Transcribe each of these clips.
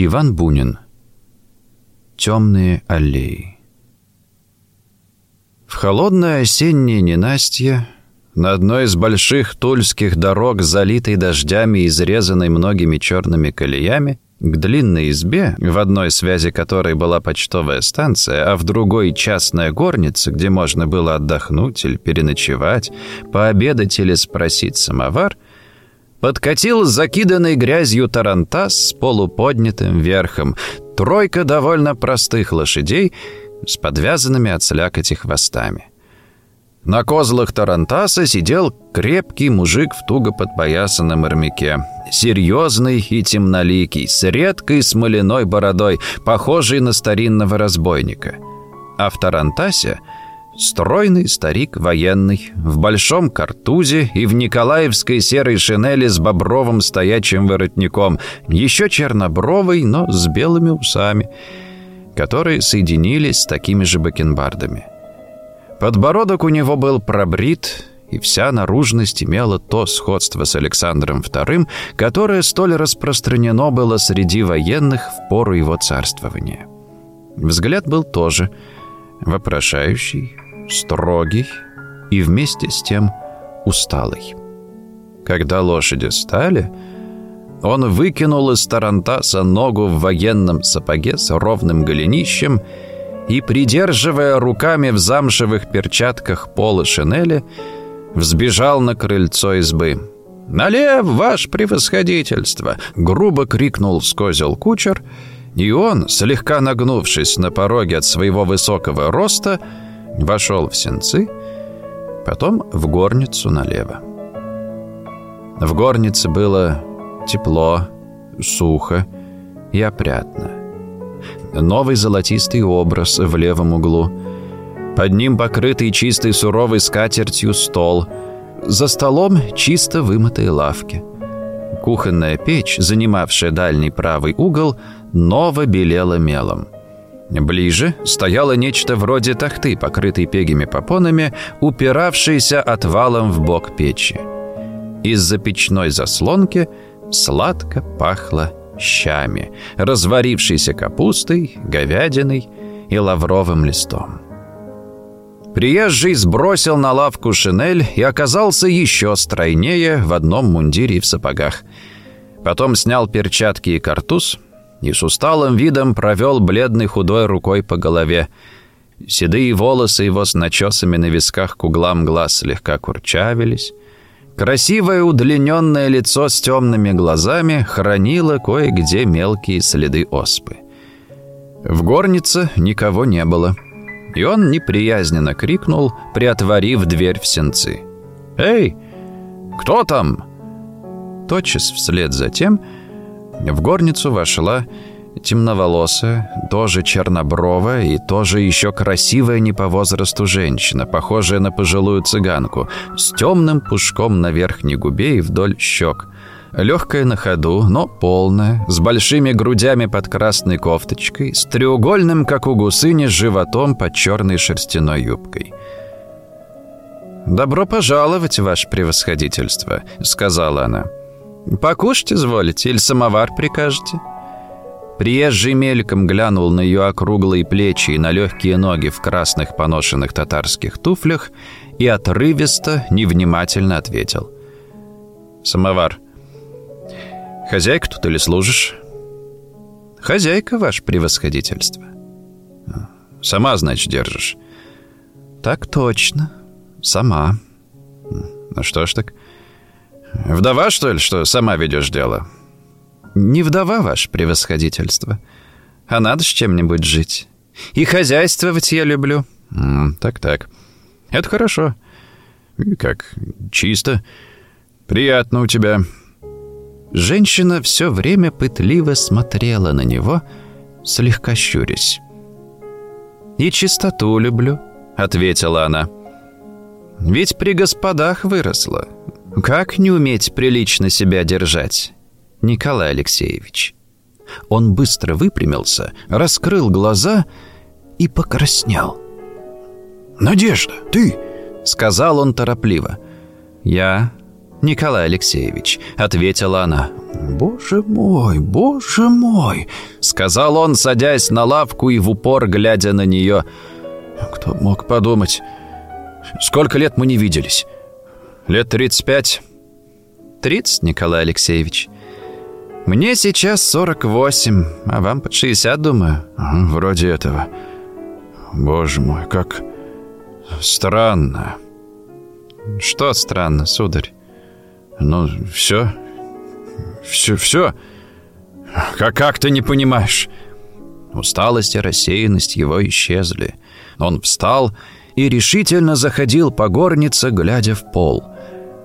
Иван Бунин. Темные аллеи. В холодное осеннее ненастье на одной из больших тульских дорог, залитой дождями и изрезанной многими черными колеями, к длинной избе, в одной связи которой была почтовая станция, а в другой частная горница, где можно было отдохнуть или переночевать, пообедать или спросить самовар, подкатил закиданный грязью тарантас с полуподнятым верхом, тройка довольно простых лошадей с подвязанными от слякоти хвостами. На козлах Тарантаса сидел крепкий мужик в туго подпоясанном армяке. Серьезный и темноликий, с редкой смоляной бородой, похожий на старинного разбойника. А в Тарантасе стройный старик военный, в большом картузе и в николаевской серой шинели с бобровым стоячим воротником, еще чернобровый, но с белыми усами, которые соединились с такими же бакенбардами. Подбородок у него был пробрит, и вся наружность имела то сходство с Александром II, которое столь распространено было среди военных в пору его царствования. Взгляд был тоже вопрошающий, строгий и вместе с тем усталый. Когда лошади стали, он выкинул из тарантаса ногу в военном сапоге с ровным голенищем и, придерживая руками в замшевых перчатках пола шинели, взбежал на крыльцо избы. «Налев, ваше превосходительство!» — грубо крикнул с козел кучер, и он, слегка нагнувшись на пороге от своего высокого роста, вошел в сенцы, потом в горницу налево. В горнице было тепло, сухо и опрятно новый золотистый образ в левом углу. Под ним покрытый чистой суровой скатертью стол. За столом чисто вымытые лавки. Кухонная печь, занимавшая дальний правый угол, ново белела мелом. Ближе стояло нечто вроде тахты, покрытой пегими попонами, упиравшейся отвалом в бок печи. Из-за печной заслонки сладко пахло щами, разварившейся капустой, говядиной и лавровым листом. Приезжий сбросил на лавку шинель и оказался еще стройнее в одном мундире и в сапогах. Потом снял перчатки и картуз и с усталым видом провел бледной худой рукой по голове. Седые волосы его с начесами на висках к углам глаз слегка курчавились, Красивое удлиненное лицо с темными глазами хранило кое-где мелкие следы оспы. В горнице никого не было, и он неприязненно крикнул, приотворив дверь в сенцы. «Эй, кто там?» Тотчас вслед за тем в горницу вошла темноволосая, тоже чернобровая и тоже еще красивая не по возрасту женщина, похожая на пожилую цыганку, с темным пушком на верхней губе и вдоль щек. Легкая на ходу, но полная, с большими грудями под красной кофточкой, с треугольным, как у гусыни, животом под черной шерстяной юбкой. «Добро пожаловать, ваше превосходительство», — сказала она. «Покушать изволите или самовар прикажете?» Приезжий мельком глянул на ее округлые плечи и на легкие ноги в красных поношенных татарских туфлях и отрывисто, невнимательно ответил. «Самовар. Хозяйка тут или служишь?» «Хозяйка, ваше превосходительство». «Сама, значит, держишь?» «Так точно. Сама». «Ну что ж так? Вдова, что ли, что сама ведешь дело?» Не вдова, ваше превосходительство. А надо с чем-нибудь жить. И хозяйствовать я люблю. Так-так. Это хорошо. Как чисто. Приятно у тебя. Женщина все время пытливо смотрела на него, слегка щурясь. «И чистоту люблю», — ответила она. «Ведь при господах выросла. Как не уметь прилично себя держать? Николай Алексеевич. Он быстро выпрямился, раскрыл глаза и покраснел. «Надежда, ты!» — сказал он торопливо. «Я, Николай Алексеевич», — ответила она. «Боже мой, боже мой», — сказал он, садясь на лавку и в упор глядя на нее. «Кто мог подумать? Сколько лет мы не виделись? Лет тридцать пять?» «Тридцать, Николай Алексеевич. Мне сейчас сорок восемь, а вам под шестьдесят, думаю». «Вроде этого. Боже мой, как странно». «Что странно, сударь?» «Ну, все. Все, все. Как, как ты не понимаешь?» Усталость и рассеянность его исчезли. Он встал и решительно заходил по горнице, глядя в пол.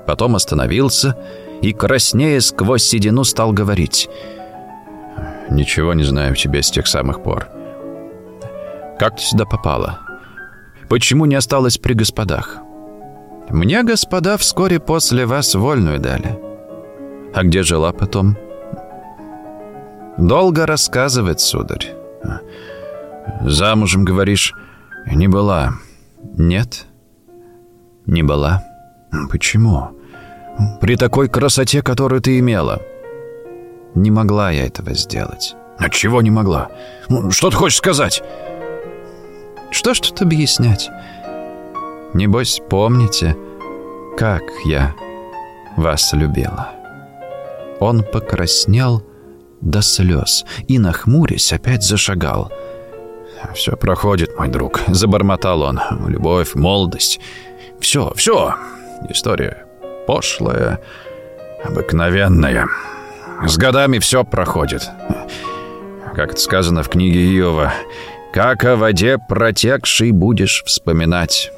Потом остановился и, краснея сквозь седину, стал говорить. «Ничего не знаю тебе с тех самых пор. Как ты сюда попала? Почему не осталась при господах?» Мне, господа, вскоре после вас вольную дали. А где жила потом? Долго рассказывать, сударь. Замужем, говоришь, не была? Нет, не была. Почему? При такой красоте, которую ты имела. Не могла я этого сделать. А чего не могла? Что ты хочешь сказать? Что ж тут объяснять? Небось, помните, как я вас любила. Он покраснел до слез и, нахмурясь, опять зашагал. «Все проходит, мой друг», — забормотал он. «Любовь, молодость. Все, все. История пошлая, обыкновенная. С годами все проходит. Как это сказано в книге Иова, «Как о воде протекшей будешь вспоминать».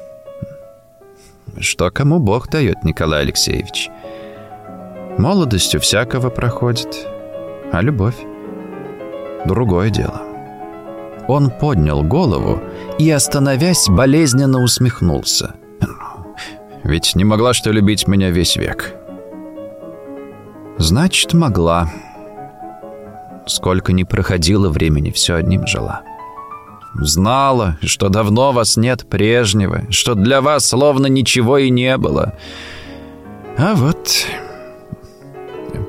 Что кому Бог дает, Николай Алексеевич? Молодость у всякого проходит, а любовь — другое дело. Он поднял голову и, остановясь, болезненно усмехнулся. «Ведь не могла что любить меня весь век». «Значит, могла. Сколько ни проходило времени, все одним жила». Знала, что давно вас нет прежнего, что для вас словно ничего и не было. А вот...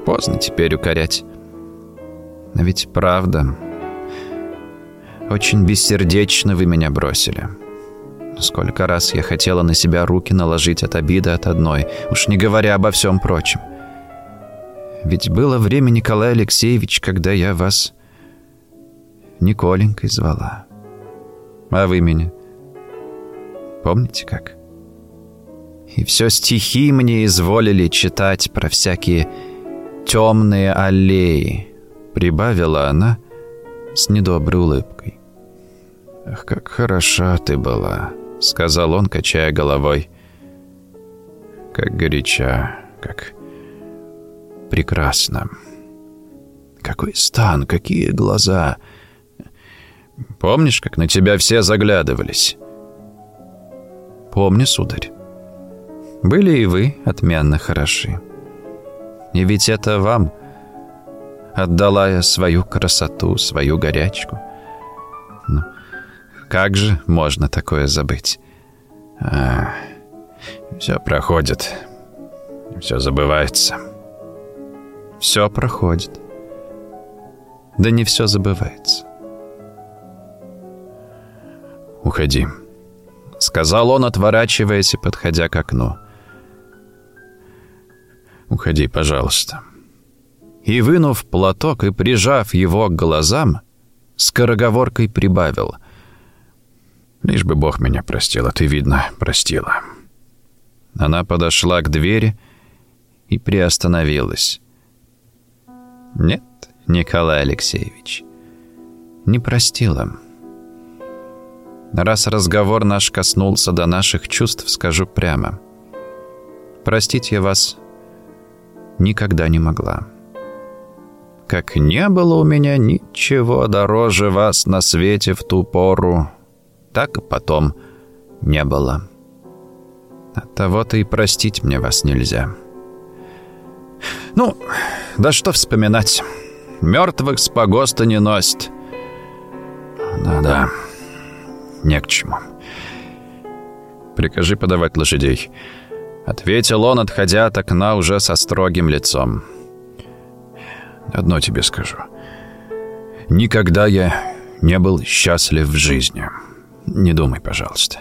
Поздно теперь укорять. Но ведь правда... Очень бессердечно вы меня бросили. Сколько раз я хотела на себя руки наложить от обиды от одной, уж не говоря обо всем прочем. Ведь было время, Николай Алексеевич, когда я вас Николенькой звала. А вы меня помните как? И все стихи мне изволили читать про всякие темные аллеи, прибавила она с недоброй улыбкой. «Ах, как хороша ты была», — сказал он, качая головой. «Как горяча, как прекрасно. Какой стан, какие глаза!» Помнишь, как на тебя все заглядывались?» «Помню, сударь. Были и вы отменно хороши. И ведь это вам отдала я свою красоту, свою горячку. Ну, как же можно такое забыть?» а, «Все проходит, все забывается». «Все проходит. Да не все забывается. «Уходи», — сказал он, отворачиваясь и подходя к окну. «Уходи, пожалуйста». И, вынув платок и прижав его к глазам, скороговоркой прибавил. «Лишь бы Бог меня простил, а ты, видно, простила». Она подошла к двери и приостановилась. «Нет, Николай Алексеевич, не простила». Раз разговор наш коснулся до наших чувств, скажу прямо. Простить я вас никогда не могла. Как не было у меня ничего дороже вас на свете в ту пору, так и потом не было. От того-то и простить мне вас нельзя. Ну, да что вспоминать. Мертвых с погоста не носит. Да-да не к чему. Прикажи подавать лошадей. Ответил он, отходя от окна уже со строгим лицом. Одно тебе скажу. Никогда я не был счастлив в жизни. Не думай, пожалуйста.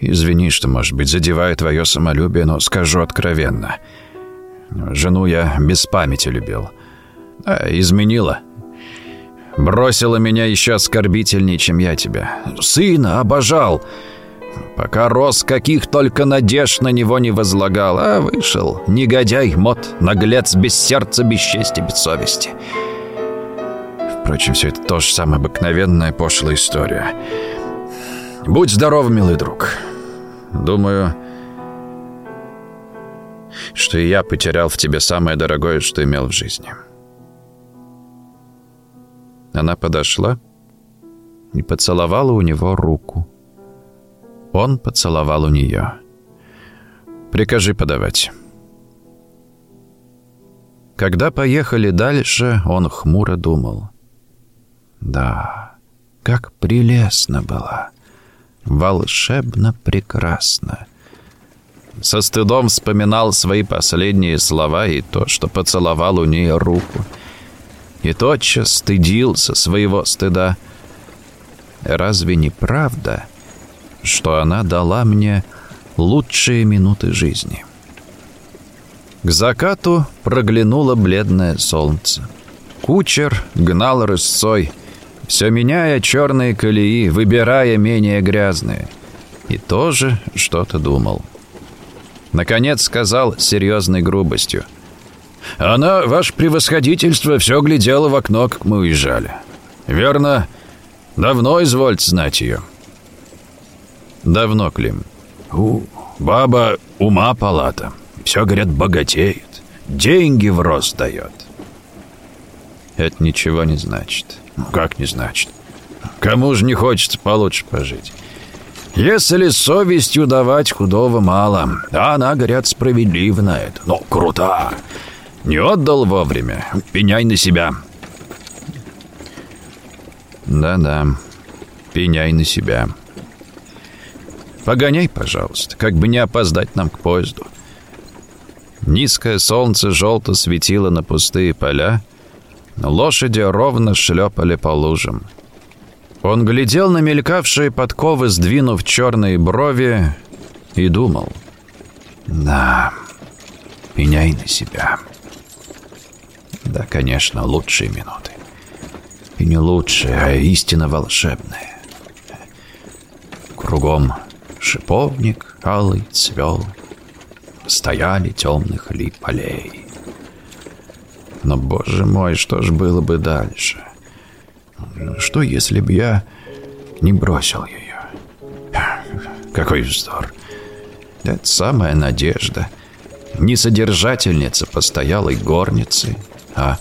Извини, что, может быть, задеваю твое самолюбие, но скажу откровенно. Жену я без памяти любил. А изменила. Бросила меня еще оскорбительнее, чем я тебя. Сына обожал. Пока рос, каких только надежд на него не возлагал. А вышел негодяй, мод, наглец, без сердца, без чести, без совести. Впрочем, все это тоже самая обыкновенная пошлая история. Будь здоров, милый друг. Думаю, что и я потерял в тебе самое дорогое, что имел в жизни. Она подошла и поцеловала у него руку. Он поцеловал у нее. «Прикажи подавать». Когда поехали дальше, он хмуро думал. Да, как прелестно было. Волшебно прекрасно. Со стыдом вспоминал свои последние слова и то, что поцеловал у нее руку. И тотчас стыдился своего стыда. Разве не правда, что она дала мне лучшие минуты жизни? К закату проглянуло бледное солнце. Кучер гнал рысцой — все меняя черные колеи, выбирая менее грязные. И тоже что-то думал. Наконец сказал серьезной грубостью. «Она, ваше превосходительство, все глядела в окно, как мы уезжали. Верно, давно извольте знать ее». «Давно, Клим». У, «Баба ума палата. Все, говорят, богатеет. Деньги в рост дает». «Это ничего не значит». Как не значит? Кому же не хочется получше пожить? Если совестью давать худого мало, а она, говорят, справедлива на это. Но крута. Не отдал вовремя. Пеняй на себя. Да-да, пеняй на себя. Погоняй, пожалуйста, как бы не опоздать нам к поезду. Низкое солнце желто светило на пустые поля, Лошади ровно шлепали по лужам. Он глядел на мелькавшие подковы, сдвинув черные брови, и думал. «Да, меняй на себя». Да, конечно, лучшие минуты. И не лучшие, а истинно волшебные. Кругом шиповник алый цвел, стояли темных лип полей. Но, боже мой, что ж было бы дальше? Что, если бы я не бросил ее? Какой вздор. Это самая надежда. Не содержательница постоялой горницы, а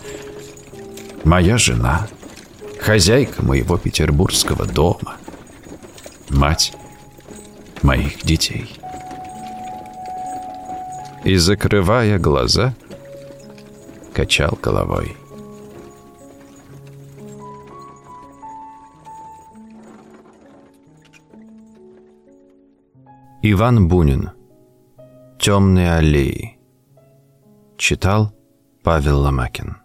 моя жена, хозяйка моего петербургского дома, мать моих детей. И закрывая глаза, качал головой. Иван Бунин. Темные аллеи. Читал Павел Ломакин.